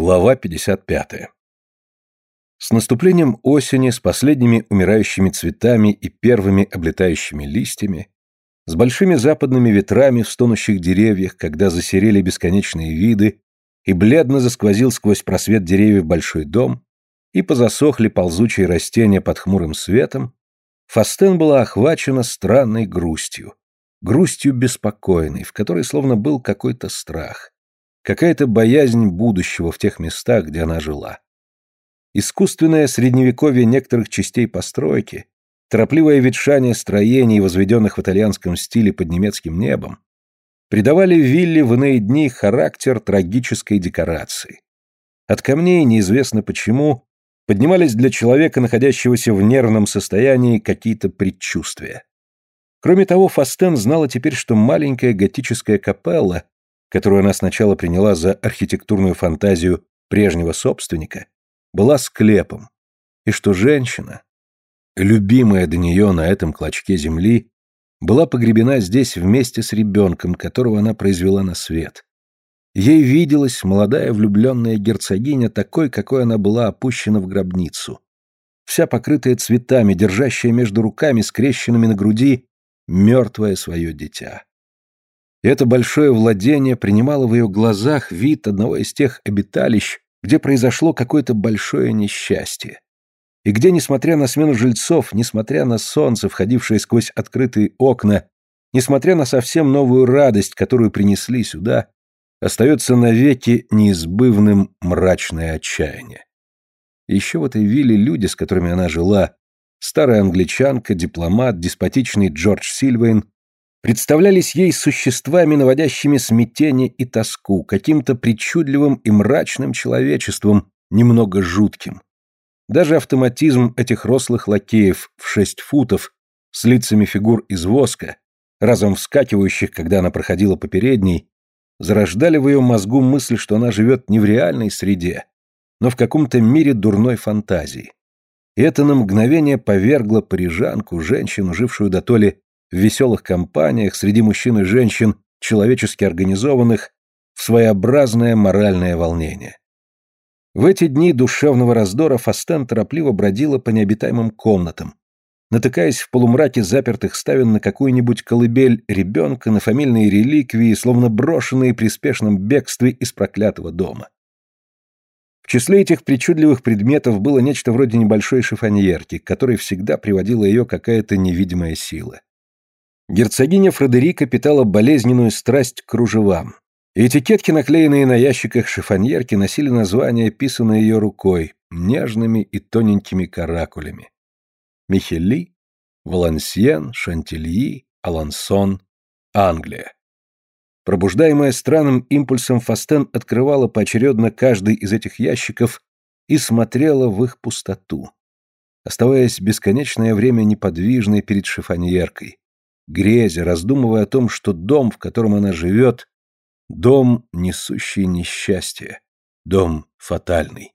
Глава 55. С наступлением осени, с последними умирающими цветами и первыми облетающими листьями, с большими западными ветрами в стонущих деревьях, когда засерели бесконечные виды, и бледно засквозил сквозь просвет деревьев большой дом, и позасохли ползучие растения под хмурым светом, Фастен была охвачена странной грустью, грустью беспокойной, в которой словно был какой-то страх какая-то боязнь будущего в тех местах, где она жила. Искусственное средневековье некоторых частей постройки, торопливое ветшание строений, возведенных в итальянском стиле под немецким небом, придавали вилле в иные дни характер трагической декорации. От камней, неизвестно почему, поднимались для человека, находящегося в нервном состоянии, какие-то предчувствия. Кроме того, Фастен знала теперь, что маленькая готическая капелла которую она сначала приняла за архитектурную фантазию прежнего собственника, была склепом, и что женщина, любимая до нее на этом клочке земли, была погребена здесь вместе с ребенком, которого она произвела на свет. Ей виделась молодая влюбленная герцогиня такой, какой она была опущена в гробницу. Вся покрытая цветами, держащая между руками, скрещенными на груди, мертвое свое дитя. Это большое владение принимало в ее глазах вид одного из тех обиталищ, где произошло какое-то большое несчастье. И где, несмотря на смену жильцов, несмотря на солнце, входившее сквозь открытые окна, несмотря на совсем новую радость, которую принесли сюда, остается навеки неизбывным мрачное отчаяние. еще в этой вилле люди, с которыми она жила, старая англичанка, дипломат, деспотичный Джордж Сильвейн, представлялись ей существами, наводящими смятение и тоску, каким-то причудливым и мрачным человечеством, немного жутким. Даже автоматизм этих рослых лакеев в шесть футов с лицами фигур из воска, разом вскакивающих, когда она проходила по передней, зарождали в ее мозгу мысль, что она живет не в реальной среде, но в каком-то мире дурной фантазии. И это на мгновение повергло парижанку, женщину, жившую до толи в веселых компаниях среди мужчин и женщин, человечески организованных, в своеобразное моральное волнение. В эти дни душевного раздора Фастен торопливо бродила по необитаемым комнатам, натыкаясь в полумраке запертых ставен на какую-нибудь колыбель ребенка, на фамильные реликвии, словно брошенные при спешном бегстве из проклятого дома. В числе этих причудливых предметов было нечто вроде небольшой шифоньерки, к которой всегда приводила ее какая-то невидимая сила. Герцогиня Фредерика питала болезненную страсть к кружевам. Этикетки, наклеенные на ящиках шифоньерки, носили названия, писанные ее рукой, нежными и тоненькими каракулями. Михели, Валансьен, Шантильи, Алансон, Англия. Пробуждаемая странным импульсом, Фастен открывала поочередно каждый из этих ящиков и смотрела в их пустоту, оставаясь бесконечное время неподвижной перед шифоньеркой, грезя, раздумывая о том, что дом, в котором она живет, дом, несущий несчастье, дом фатальный.